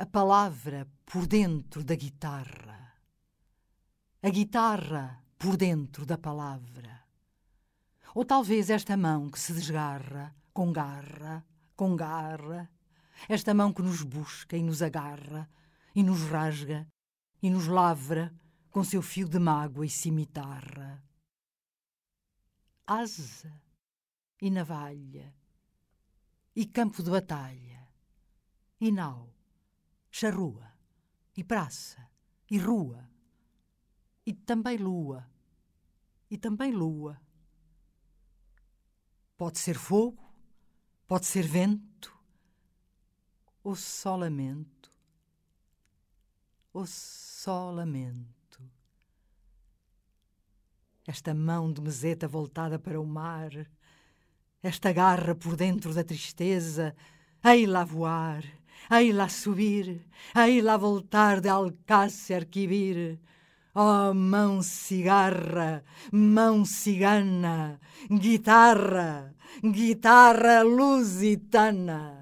a palavra por dentro da guitarra, a guitarra por dentro da palavra. Ou talvez esta mão que se desgarra, com garra, com garra, esta mão que nos busca e nos agarra, e nos rasga, e nos lavra com seu fio de mágoa e cimitarra. Asa e navalha, e campo de batalha, e nau, charrua, e praça, e rua, e também lua, e também lua. Pode ser fogo, pode ser vento, ou só lamento, ou só lamento. Esta mão de meseta voltada para o mar, esta garra por dentro da tristeza, ei lá voar, ei lá subir, ei lá voltar de alcace arquivir. Oh, mão cigarra, mão cigana, guitarra, guitarra lusitana.